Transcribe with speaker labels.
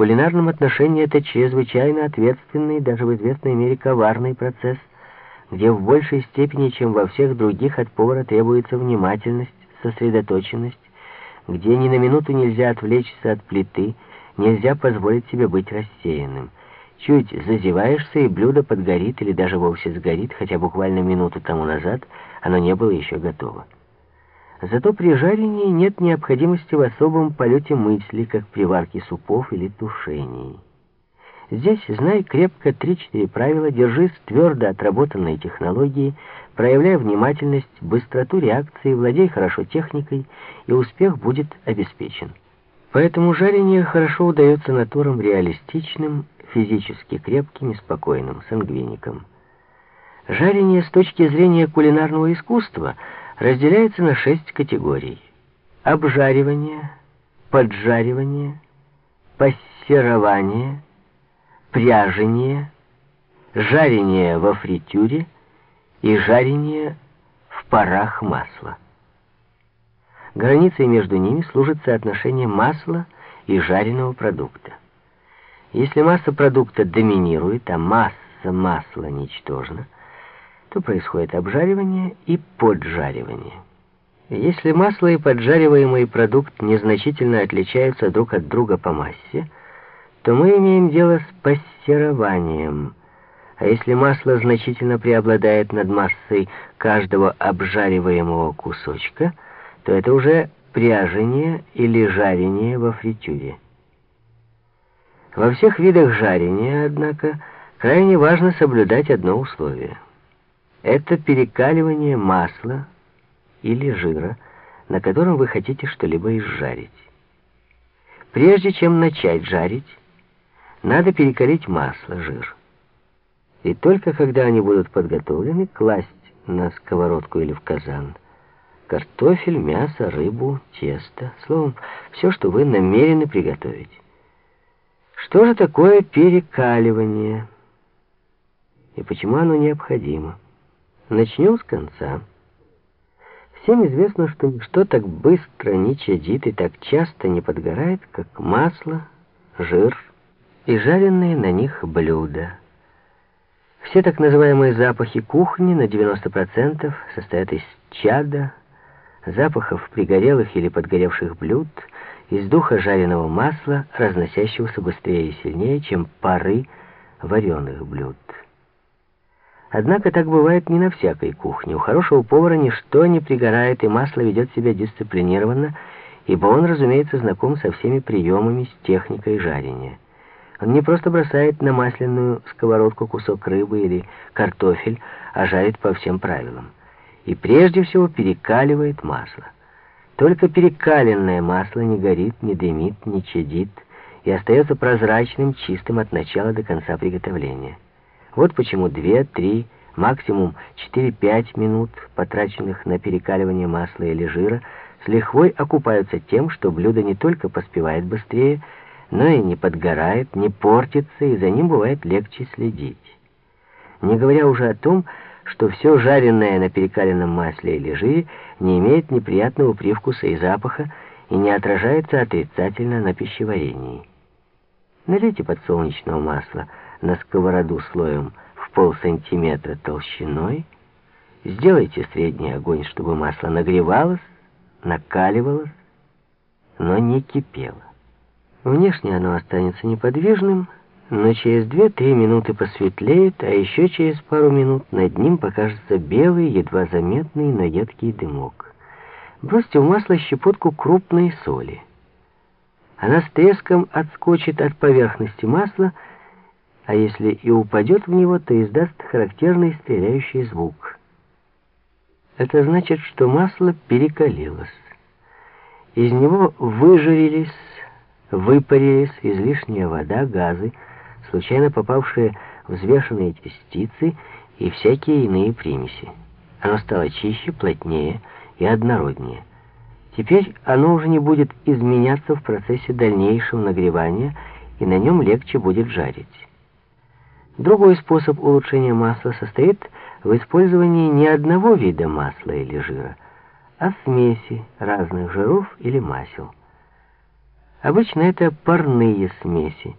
Speaker 1: кулинарном отношении это чрезвычайно ответственный, даже в известной мере коварный процесс, где в большей степени, чем во всех других, от повара требуется внимательность, сосредоточенность, где ни на минуту нельзя отвлечься от плиты, нельзя позволить себе быть рассеянным. Чуть зазеваешься, и блюдо подгорит или даже вовсе сгорит, хотя буквально минуту тому назад оно не было еще готово. Зато при жарении нет необходимости в особом полете мысли, как при варке супов или тушении. Здесь знай крепко три-четыре правила, держись твердо отработанной технологии, проявляй внимательность, быстроту реакции, владей хорошо техникой, и успех будет обеспечен. Поэтому жарение хорошо удается натурам реалистичным, физически крепким и спокойным, сангвиникам. Жарение с точки зрения кулинарного искусства разделяется на шесть категорий. Обжаривание, поджаривание, пассерование, пряжение, жарение во фритюре и жарение в парах масла. Границей между ними служит соотношение масла и жареного продукта. Если масса продукта доминирует, а масса масла ничтожна, то происходит обжаривание и поджаривание. Если масло и поджариваемый продукт незначительно отличаются друг от друга по массе, то мы имеем дело с пассерованием. А если масло значительно преобладает над массой каждого обжариваемого кусочка, то это уже пряжение или жарение во фритюре. Во всех видах жарения, однако, крайне важно соблюдать одно условие — это перекаливание масла или жира, на котором вы хотите что-либо изжарить. Прежде чем начать жарить, надо перекалить масло, жир. И только когда они будут подготовлены, класть на сковородку или в казан картофель, мясо, рыбу, тесто, словом, все, что вы намерены приготовить. Что же такое перекаливание и почему оно необходимо? Начнем с конца. Всем известно, что ничто так быстро не чадит и так часто не подгорает, как масло, жир и жареные на них блюда. Все так называемые запахи кухни на 90% состоят из чада, запахов пригорелых или подгоревших блюд, из духа жареного масла, разносящегося быстрее и сильнее, чем пары вареных блюд. Однако так бывает не на всякой кухне. У хорошего повара ничто не пригорает, и масло ведет себя дисциплинированно, ибо он, разумеется, знаком со всеми приемами, с техникой жарения. Он не просто бросает на масляную сковородку кусок рыбы или картофель, а жарит по всем правилам. И прежде всего перекаливает масло. Только перекаленное масло не горит, не дымит, не чадит и остается прозрачным, чистым от начала до конца приготовления. Вот почему 2-3, максимум 4-5 минут, потраченных на перекаливание масла или жира, с лихвой окупаются тем, что блюдо не только поспевает быстрее, но и не подгорает, не портится, и за ним бывает легче следить. Не говоря уже о том, что все жареное на перекаленном масле или жире не имеет неприятного привкуса и запаха и не отражается отрицательно на пищеварении. Налейте подсолнечного масла на сковороду слоем в полсантиметра толщиной. Сделайте средний огонь, чтобы масло нагревалось, накаливалось, но не кипело. Внешне оно останется неподвижным, но через 2-3 минуты посветлеет, а еще через пару минут над ним покажется белый, едва заметный, но едкий дымок. Бросьте в масло щепотку крупной соли. Она с треском отскочит от поверхности масла, а если и упадет в него, то издаст характерный стреляющий звук. Это значит, что масло перекалилось. Из него выжарились, выпарились излишняя вода, газы, случайно попавшие взвешенные частицы и всякие иные примеси. Оно стало чище, плотнее и однороднее. Теперь оно уже не будет изменяться в процессе дальнейшего нагревания, и на нем легче будет жарить. Другой способ улучшения масла состоит в использовании не одного вида масла или жира, а смеси разных жиров или масел. Обычно это парные смеси.